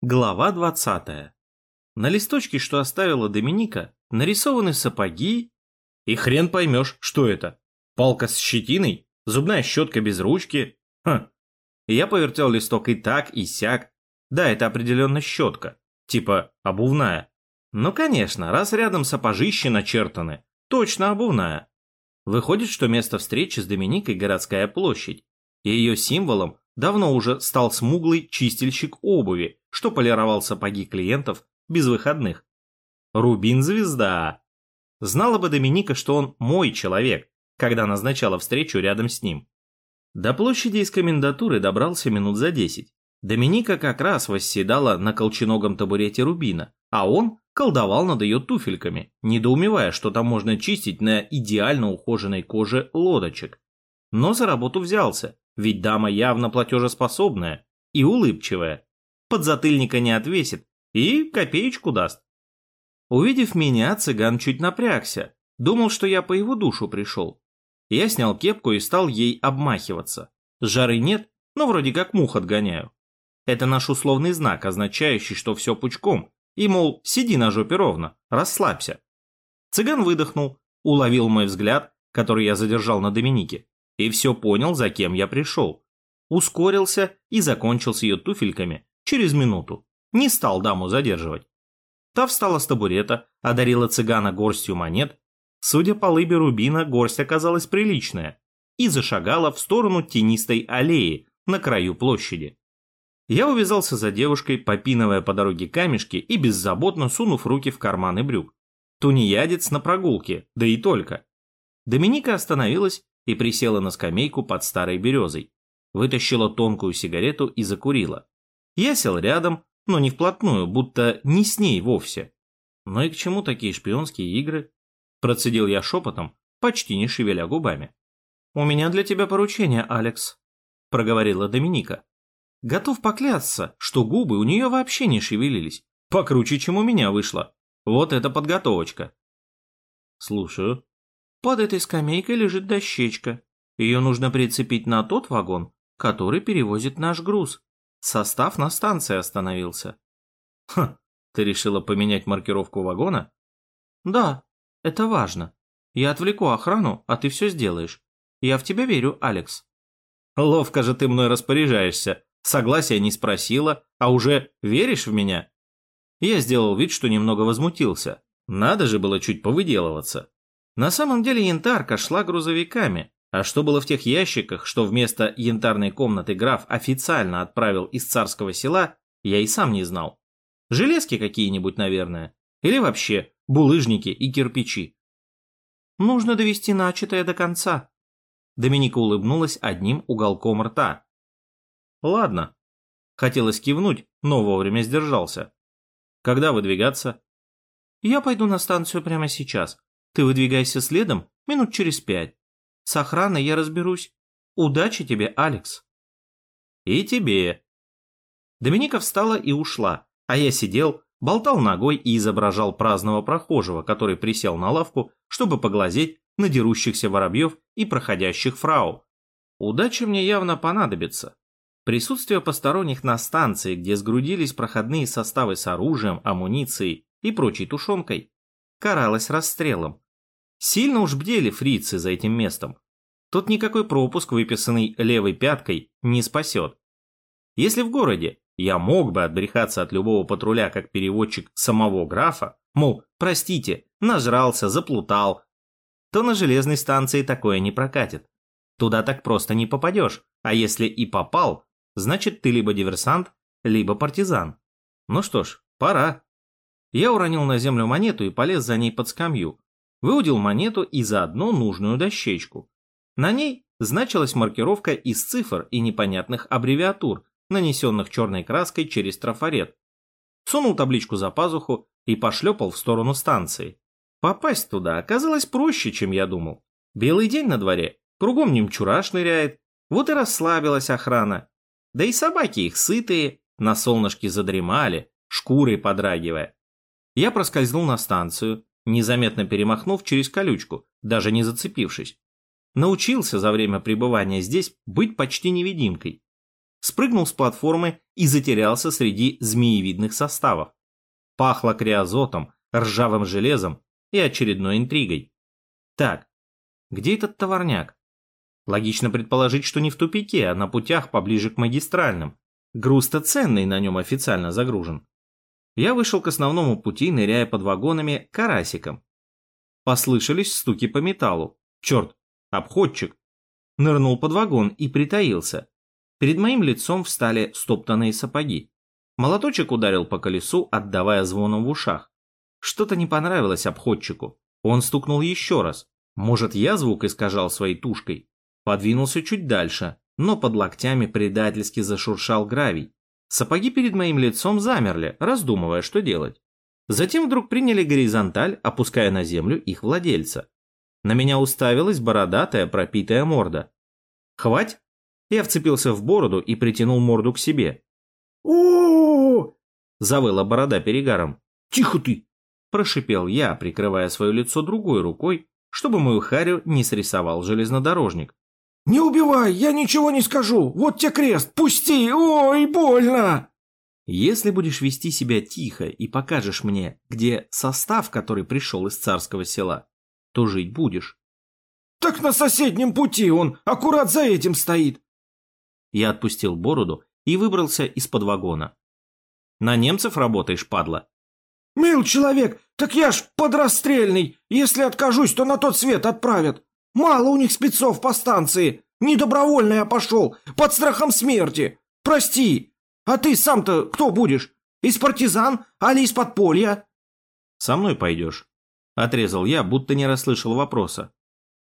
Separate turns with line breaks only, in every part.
Глава 20. На листочке, что оставила Доминика, нарисованы сапоги, и хрен поймешь, что это. Палка с щетиной, зубная щетка без ручки. Хм. Я повертел листок и так, и сяк. Да, это определенно щетка, типа обувная. Ну, конечно, раз рядом сапожищи начертаны, точно обувная. Выходит, что место встречи с Доминикой городская площадь, и ее символом давно уже стал смуглый чистильщик обуви, что полировал сапоги клиентов без выходных. Рубин-звезда. Знала бы Доминика, что он мой человек, когда назначала встречу рядом с ним. До площади из комендатуры добрался минут за десять. Доминика как раз восседала на колченогом табурете Рубина, а он колдовал над ее туфельками, недоумевая, что там можно чистить на идеально ухоженной коже лодочек. Но за работу взялся, ведь дама явно платежеспособная и улыбчивая подзатыльника не отвесит и копеечку даст. Увидев меня, цыган чуть напрягся, думал, что я по его душу пришел. Я снял кепку и стал ей обмахиваться. Жары нет, но вроде как мух отгоняю. Это наш условный знак, означающий, что все пучком, и, мол, сиди на жопе ровно, расслабься. Цыган выдохнул, уловил мой взгляд, который я задержал на Доминике, и все понял, за кем я пришел. Ускорился и закончил с ее туфельками, через минуту. Не стал даму задерживать. Та встала с табурета, одарила цыгана горстью монет. Судя по лыбе рубина, горсть оказалась приличная. И зашагала в сторону тенистой аллеи на краю площади. Я увязался за девушкой, попинывая по дороге камешки и беззаботно сунув руки в карманы брюк. Тунеядец на прогулке, да и только. Доминика остановилась и присела на скамейку под старой березой. Вытащила тонкую сигарету и закурила. Я сел рядом, но не вплотную, будто не с ней вовсе. Ну и к чему такие шпионские игры? Процедил я шепотом, почти не шевеля губами. «У меня для тебя поручение, Алекс», — проговорила Доминика. «Готов поклясться, что губы у нее вообще не шевелились. Покруче, чем у меня вышло. Вот это подготовочка». «Слушаю». «Под этой скамейкой лежит дощечка. Ее нужно прицепить на тот вагон, который перевозит наш груз. Состав на станции остановился. Хм, ты решила поменять маркировку вагона? Да, это важно. Я отвлеку охрану, а ты все сделаешь. Я в тебя верю, Алекс. Ловко же ты мной распоряжаешься. Согласия не спросила, а уже веришь в меня? Я сделал вид, что немного возмутился. Надо же было чуть повыделываться. На самом деле янтарка шла грузовиками, а что было в тех ящиках, что вместо янтарной комнаты граф официально отправил из царского села, я и сам не знал. Железки какие-нибудь, наверное. Или вообще булыжники и кирпичи. Нужно довести начатое до конца. Доминика улыбнулась одним уголком рта. Ладно. Хотелось кивнуть, но вовремя сдержался. Когда выдвигаться? Я пойду на станцию прямо сейчас. Ты выдвигайся следом минут через пять. С охраной я разберусь. Удачи тебе, Алекс. И тебе. Доминика встала и ушла, а я сидел, болтал ногой и изображал праздного прохожего, который присел на лавку, чтобы поглазеть на дерущихся воробьев и проходящих фрау. Удача мне явно понадобится. Присутствие посторонних на станции, где сгрудились проходные составы с оружием, амуницией и прочей тушенкой, каралось расстрелом. Сильно уж бдели фрицы за этим местом. Тут никакой пропуск, выписанный левой пяткой, не спасет. Если в городе я мог бы отбрехаться от любого патруля как переводчик самого графа, мол, простите, нажрался, заплутал, то на железной станции такое не прокатит. Туда так просто не попадешь, а если и попал, значит ты либо диверсант, либо партизан. Ну что ж, пора. Я уронил на землю монету и полез за ней под скамью, выудил монету и заодно нужную дощечку. На ней значилась маркировка из цифр и непонятных аббревиатур, нанесенных черной краской через трафарет. Сунул табличку за пазуху и пошлепал в сторону станции. Попасть туда оказалось проще, чем я думал. Белый день на дворе, кругом немчура шныряет, вот и расслабилась охрана. Да и собаки их сытые, на солнышке задремали, шкурой подрагивая. Я проскользнул на станцию, незаметно перемахнув через колючку, даже не зацепившись. Научился за время пребывания здесь быть почти невидимкой. спрыгнул с платформы и затерялся среди змеевидных составов. Пахло криозотом, ржавым железом и очередной интригой. Так, где этот товарняк? Логично предположить, что не в тупике, а на путях поближе к магистральным. Груз-то ценный на нем официально загружен. Я вышел к основному пути, ныряя под вагонами карасиком. Послышались стуки по металлу. Черт, обходчик. Нырнул под вагон и притаился. Перед моим лицом встали стоптанные сапоги. Молоточек ударил по колесу, отдавая звоном в ушах. Что-то не понравилось обходчику. Он стукнул еще раз. Может, я звук искажал своей тушкой? Подвинулся чуть дальше, но под локтями предательски зашуршал гравий. Сапоги перед моим лицом замерли, раздумывая, что делать. Затем вдруг приняли горизонталь, опуская на землю их владельца. На меня уставилась бородатая, пропитая морда. «Хвать!» Я вцепился в бороду и притянул морду к себе.
у
завыла борода перегаром.
«Тихо ты!»
– прошипел я, прикрывая свое лицо другой рукой, чтобы мою харю не срисовал железнодорожник.
«Не убивай, я ничего не скажу! Вот тебе крест, пусти! Ой, больно!»
Если будешь вести себя тихо и покажешь мне, где состав, который пришел из царского села, то жить будешь.
Так на соседнем пути он, аккурат за этим стоит.
Я отпустил бороду и выбрался из-под вагона. На немцев работаешь, падла?
Мил человек, так я ж подрастрельный. Если откажусь, то на тот свет отправят. Мало у них спецов по станции. Недобровольно я пошел, под страхом смерти. Прости, а ты сам-то кто будешь? Из партизан, али из подполья?»
«Со мной пойдешь», — отрезал я, будто не расслышал вопроса.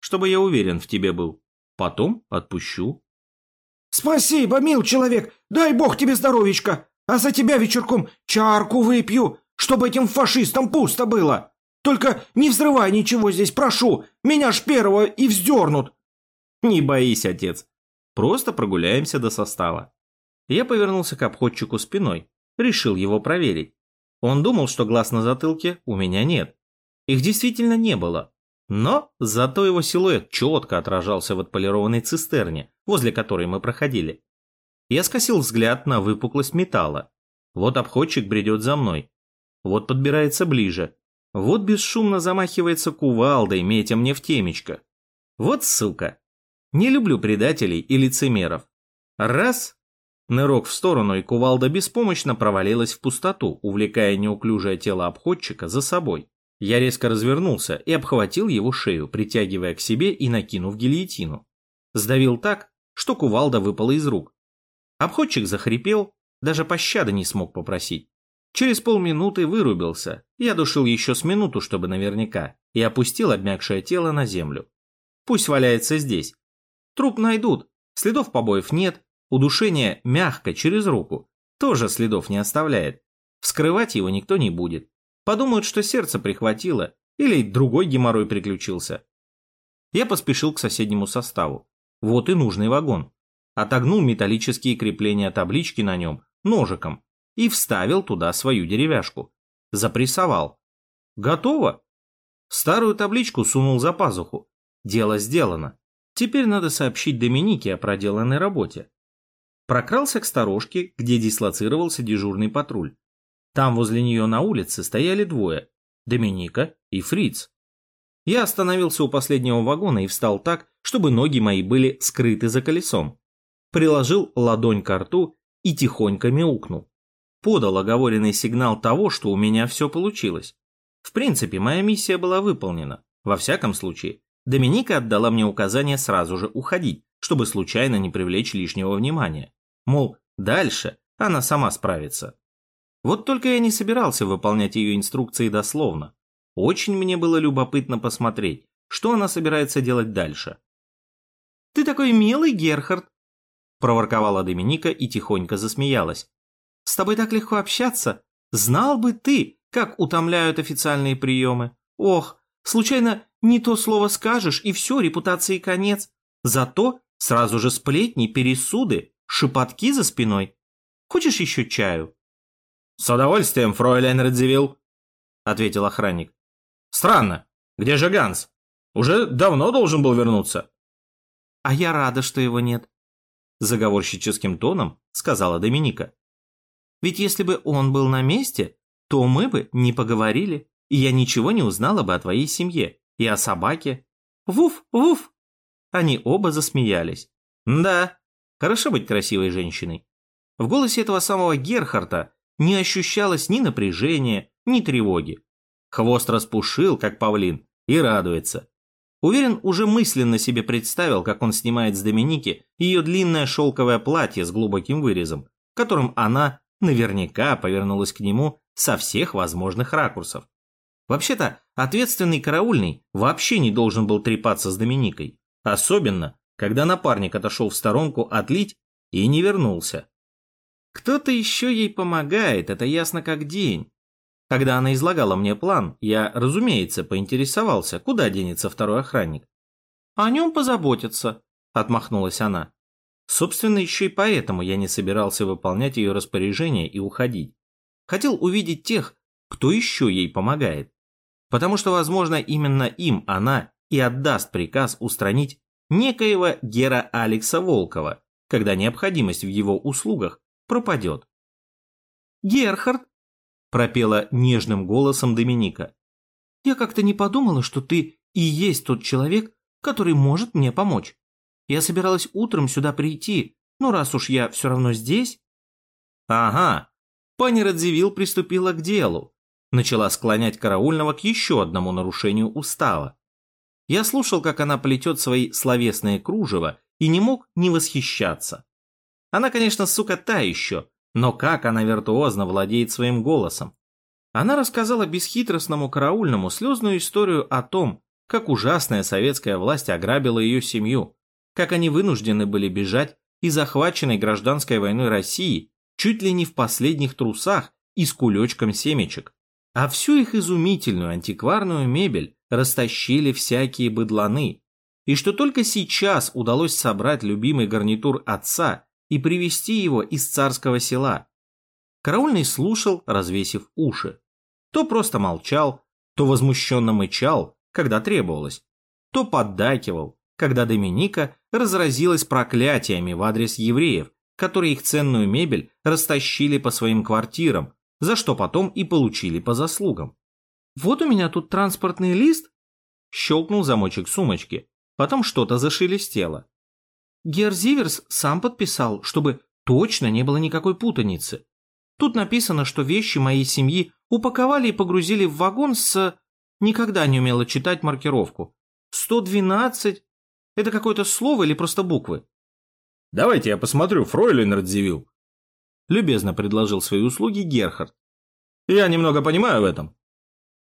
«Чтобы я уверен в тебе был. Потом отпущу».
«Спасибо, мил человек, дай бог тебе здоровечка, а за тебя вечерком чарку выпью, чтобы этим фашистам пусто было. Только не взрывай ничего здесь, прошу, меня ж первого и вздернут».
«Не боись, отец, просто прогуляемся до состава». Я повернулся к обходчику спиной, решил его проверить. Он думал, что глаз на затылке у меня нет. Их действительно не было. Но зато его силуэт четко отражался в отполированной цистерне, возле которой мы проходили. Я скосил взгляд на выпуклость металла. Вот обходчик бредет за мной. Вот подбирается ближе. Вот бесшумно замахивается кувалдой, метя мне в темечко. Вот сука. Не люблю предателей и лицемеров. Раз Нырок в сторону, и кувалда беспомощно провалилась в пустоту, увлекая неуклюжее тело обходчика за собой. Я резко развернулся и обхватил его шею, притягивая к себе и накинув гильотину. Сдавил так, что кувалда выпала из рук. Обходчик захрипел, даже пощады не смог попросить. Через полминуты вырубился, я душил еще с минуту, чтобы наверняка, и опустил обмякшее тело на землю. Пусть валяется здесь. Труп найдут, следов побоев нет, Удушение мягко, через руку, тоже следов не оставляет. Вскрывать его никто не будет. Подумают, что сердце прихватило или другой геморрой приключился. Я поспешил к соседнему составу. Вот и нужный вагон. Отогнул металлические крепления таблички на нем ножиком и вставил туда свою деревяшку. Запрессовал. Готово. Старую табличку сунул за пазуху. Дело сделано. Теперь надо сообщить Доминике о проделанной работе. Прокрался к сторожке, где дислоцировался дежурный патруль. Там возле нее на улице стояли двое – Доминика и Фриц. Я остановился у последнего вагона и встал так, чтобы ноги мои были скрыты за колесом. Приложил ладонь к рту и тихонько мяукнул. Подал оговоренный сигнал того, что у меня все получилось. В принципе, моя миссия была выполнена. Во всяком случае, Доминика отдала мне указание сразу же уходить, чтобы случайно не привлечь лишнего внимания. Мол, дальше она сама справится. Вот только я не собирался выполнять ее инструкции дословно. Очень мне было любопытно посмотреть, что она собирается делать дальше. «Ты такой милый, Герхард!» проворковала Доминика и тихонько засмеялась. «С тобой так легко общаться. Знал бы ты, как утомляют официальные приемы. Ох, случайно не то слово скажешь, и все, репутации конец. Зато сразу же сплетни, пересуды, шепотки за спиной. Хочешь еще чаю?»
«С удовольствием, фройлен Радзивилл», — ответил охранник. «Странно. Где же Ганс? Уже давно должен был вернуться».
«А я рада, что его нет». заговорщическим тоном сказала Доминика. Ведь если бы он был на месте, то мы бы не поговорили, и я ничего не узнала бы о твоей семье и о собаке. Вуф, вуф. Они оба засмеялись. Да, хорошо быть красивой женщиной. В голосе этого самого Герхарта не ощущалось ни напряжения, ни тревоги. Хвост распушил, как павлин, и радуется. Уверен, уже мысленно себе представил, как он снимает с Доминики ее длинное шелковое платье с глубоким вырезом, которым она наверняка повернулась к нему со всех возможных ракурсов. Вообще-то, ответственный караульный вообще не должен был трепаться с Доминикой. Особенно, когда напарник отошел в сторонку отлить и не вернулся. Кто-то еще ей помогает, это ясно как день. Когда она излагала мне план, я, разумеется, поинтересовался, куда денется второй охранник. «О нем позаботятся», — отмахнулась она. Собственно, еще и поэтому я не собирался выполнять ее распоряжение и уходить. Хотел увидеть тех, кто еще ей помогает. Потому что, возможно, именно им она и отдаст приказ устранить некоего Гера Алекса Волкова, когда необходимость в его услугах пропадет. «Герхард!» пропела нежным голосом Доминика. «Я как-то не подумала, что ты и есть тот человек, который может мне помочь. Я собиралась утром сюда прийти, но раз уж я все равно здесь...» «Ага». Пани Радзивилл приступила к делу. Начала склонять караульного к еще одному нарушению устава. Я слушал, как она плетет свои словесные кружева и не мог не восхищаться. Она, конечно, сука, та еще, но как она виртуозно владеет своим голосом. Она рассказала бесхитростному караульному слезную историю о том, как ужасная советская власть ограбила ее семью, как они вынуждены были бежать из захваченной гражданской войной России чуть ли не в последних трусах и с кулечком семечек. А всю их изумительную антикварную мебель растащили всякие быдланы, и что только сейчас удалось собрать любимый гарнитур отца и привести его из царского села. Караульный слушал, развесив уши. То просто молчал, то возмущенно мычал, когда требовалось, то поддакивал, когда Доминика разразилась проклятиями в адрес евреев, которые их ценную мебель растащили по своим квартирам, за что потом и получили по заслугам. «Вот у меня тут транспортный лист», щелкнул замочек сумочки, потом что-то зашелестело. Герзиверс сам подписал, чтобы точно не было никакой путаницы. Тут написано, что вещи моей семьи упаковали и погрузили в вагон с... Никогда не умела читать маркировку. 112? Это какое-то слово или просто буквы?
Давайте я посмотрю, фройлен Радзивилл.
Любезно предложил свои услуги Герхард.
Я немного понимаю в этом.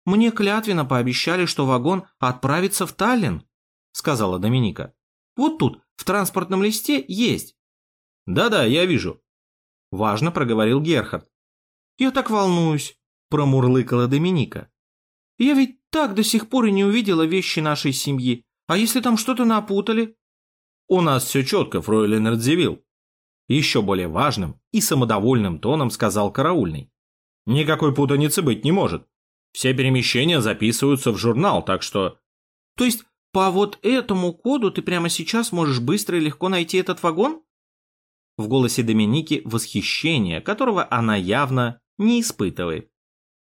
Мне клятвенно пообещали, что вагон отправится в Таллин, сказала Доминика. Вот тут в транспортном листе есть.
Да-да, я вижу.
Важно проговорил Герхард. Я так волнуюсь, промурлыкала Доминика. Я ведь так до сих пор и не увидела вещи нашей семьи. А если там что-то напутали?
У нас все четко, фройлен Радзивилл.
Еще более важным и самодовольным тоном сказал караульный.
Никакой путаницы быть не может. Все перемещения записываются в журнал, так что...
То есть по вот этому коду ты прямо сейчас можешь быстро и легко найти этот вагон? В голосе Доминики восхищение, которого она явно не испытывает.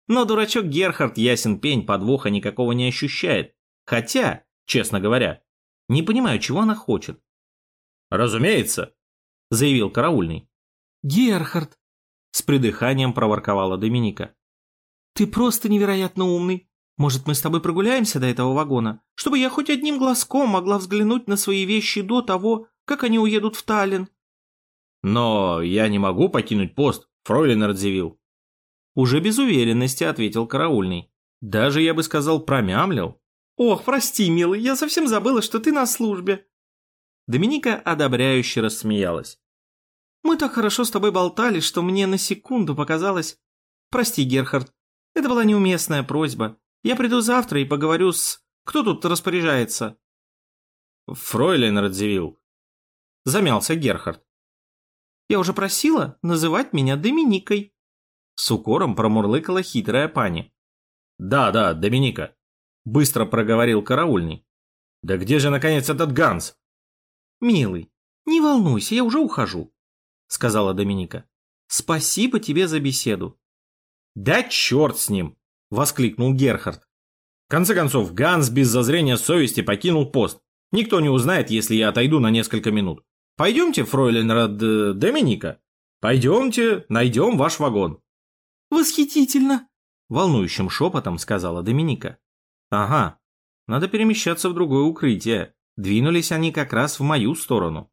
Но дурачок Герхард ясен пень подвоха никакого не ощущает. Хотя, честно говоря, не понимаю, чего она хочет.
«Разумеется», — заявил караульный.
«Герхард», — с придыханием проворковала Доминика. «Ты просто невероятно умный. Может, мы с тобой прогуляемся до этого вагона, чтобы я хоть одним глазком могла взглянуть на свои вещи до того, как они уедут в Таллин?»
«Но я не могу покинуть пост, фройлен Радзивилл».
Уже без уверенности ответил караульный. Даже, я бы сказал, промямлил. «Ох, прости, милый, я совсем забыла, что ты на службе». Доминика одобряюще рассмеялась. «Мы так хорошо с тобой болтали, что мне на секунду показалось... Прости, Герхард, это была неуместная просьба. Я приду завтра и поговорю с... Кто тут распоряжается?»
«Фройлен Радзивилл».
Замялся Герхард. «Я уже просила называть меня Доминикой». С укором промурлыкала хитрая пани.
«Да, да, Доминика», — быстро проговорил караульный. «Да где же, наконец, этот Ганс?»
«Милый, Не волнуйся, я уже ухожу, сказала Доминика. Спасибо тебе за беседу. Да черт с ним, воскликнул Герхард. В конце концов, Ганс без зазрения совести покинул пост. Никто не узнает, если я отойду на несколько минут. Пойдемте, фройлен Рад э, Доминика. Пойдемте, найдем ваш вагон. Восхитительно, волнующим шепотом сказала Доминика. Ага, надо перемещаться в другое укрытие. Двинулись они как раз в мою сторону.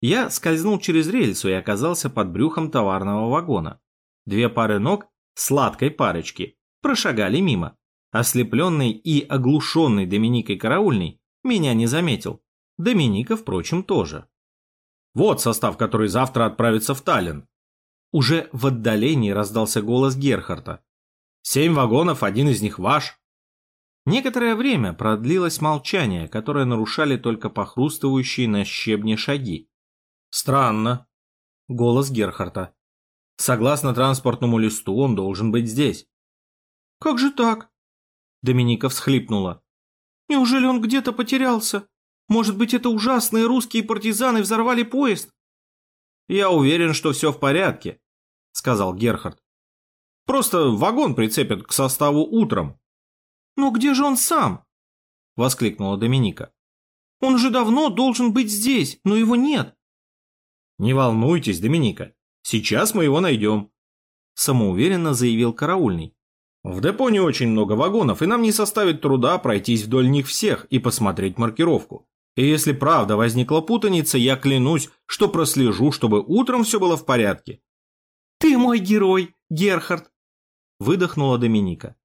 Я скользнул через рельсу и оказался под брюхом товарного вагона. Две пары ног, сладкой парочки, прошагали мимо. Ослепленный и оглушенный Доминикой караульный меня не заметил. Доминика, впрочем, тоже. Вот состав, который завтра отправится в Таллин. Уже в отдалении раздался голос Герхарта. Семь вагонов, один из них ваш. Некоторое время продлилось молчание, которое нарушали только похрустывающие на щебне шаги. Странно. Голос Герхарта. Согласно транспортному листу, он должен быть здесь. Как же так? Доминика всхлипнула. Неужели он где-то потерялся? Может быть, это ужасные русские партизаны взорвали поезд? Я уверен, что все в порядке, сказал Герхард. Просто вагон прицепят к составу утром. «Но где же он сам?» – воскликнула Доминика. «Он же давно должен быть здесь, но его нет». «Не волнуйтесь, Доминика, сейчас мы его найдем», – самоуверенно заявил караульный. «В депо не очень много вагонов, и нам не составит труда пройтись вдоль них всех и посмотреть маркировку. И если правда возникла путаница, я клянусь, что прослежу, чтобы утром все было в порядке». «Ты мой герой, Герхард!» – выдохнула Доминика.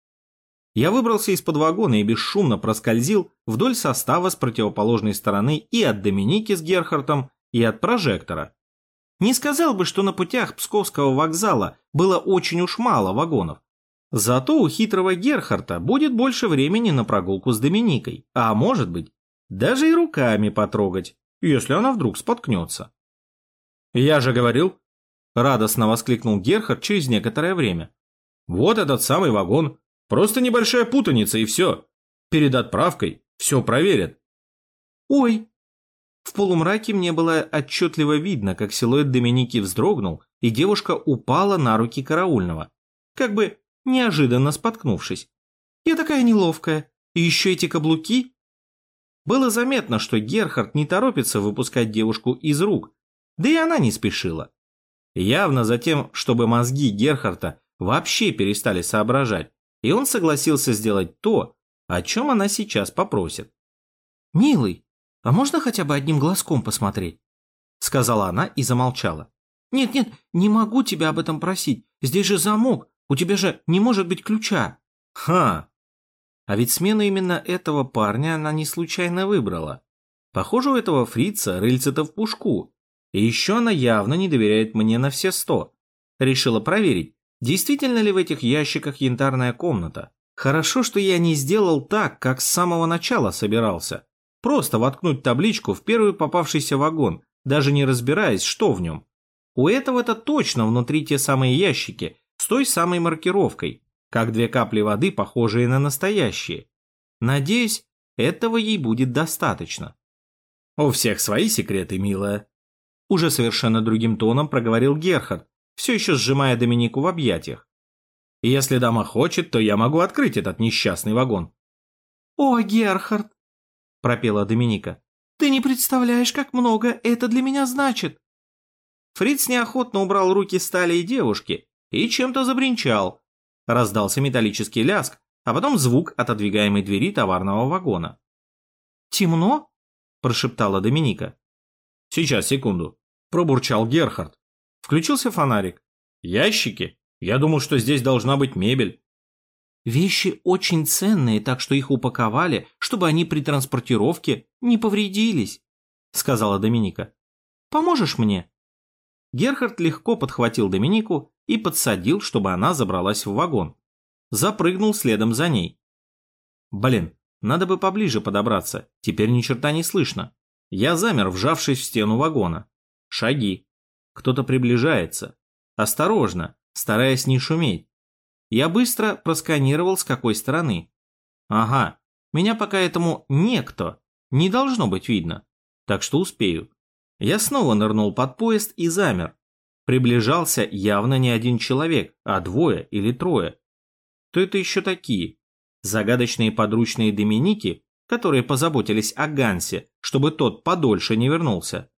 Я выбрался из-под вагона и бесшумно проскользил вдоль состава с противоположной стороны и от Доминики с Герхартом, и от прожектора. Не сказал бы, что на путях Псковского вокзала было очень уж мало вагонов. Зато у хитрого Герхарта будет больше времени на прогулку с Доминикой, а может быть, даже и руками потрогать, если она вдруг споткнется. «Я же говорил!» – радостно воскликнул Герхард через некоторое время. «Вот этот самый вагон, Просто небольшая путаница и все. Перед отправкой все проверят. Ой! В полумраке мне было отчетливо видно, как силуэт Доминики вздрогнул, и девушка упала на руки караульного, как бы неожиданно споткнувшись. Я такая неловкая, и еще эти каблуки. Было заметно, что Герхард не торопится выпускать девушку из рук, да и она не спешила. Явно за тем, чтобы мозги Герхарда вообще перестали соображать и он согласился сделать то, о чем она сейчас попросит. «Милый, а можно хотя бы одним глазком посмотреть?» Сказала она и замолчала. «Нет-нет, не могу тебя об этом просить. Здесь же замок, у тебя же не может быть ключа». «Ха!» А ведь смену именно этого парня она не случайно выбрала. Похоже, у этого фрица рыльце-то в пушку. И еще она явно не доверяет мне на все сто. Решила проверить, Действительно ли в этих ящиках янтарная комната? Хорошо, что я не сделал так, как с самого начала собирался. Просто воткнуть табличку в первый попавшийся вагон, даже не разбираясь, что в нем. У этого-то точно внутри те самые ящики, с той самой маркировкой, как две капли воды, похожие на настоящие. Надеюсь, этого ей будет достаточно. «У всех свои секреты, милая», – уже совершенно другим тоном проговорил Герхард, все еще сжимая Доминику в объятиях. «Если дама хочет, то я могу открыть этот несчастный вагон». «О, Герхард!» – пропела Доминика. «Ты не представляешь, как много это для меня значит!» Фриц неохотно убрал руки с талии девушки и чем-то забринчал. Раздался металлический ляск, а потом звук отодвигаемой двери товарного вагона. «Темно?» – прошептала Доминика. «Сейчас, секунду», – пробурчал Герхард. Включился фонарик. Ящики? Я думал, что здесь должна быть мебель. Вещи очень ценные, так что их упаковали, чтобы они при транспортировке не повредились, сказала Доминика. Поможешь мне? Герхард легко подхватил Доминику и подсадил, чтобы она забралась в вагон. Запрыгнул следом за ней. Блин, надо бы поближе подобраться, теперь ни черта не слышно. Я замер, вжавшись в стену вагона. Шаги. Кто-то приближается. Осторожно, стараясь не шуметь. Я быстро просканировал, с какой стороны. Ага, меня пока этому некто не должно быть видно, так что успею. Я снова нырнул под поезд и замер. Приближался явно не один человек, а двое или трое. Кто это еще такие? Загадочные подручные Доминики, которые позаботились о Гансе, чтобы тот подольше не вернулся.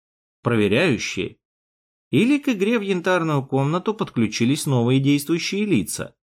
Проверяющие. Или к игре в янтарную комнату подключились новые действующие лица.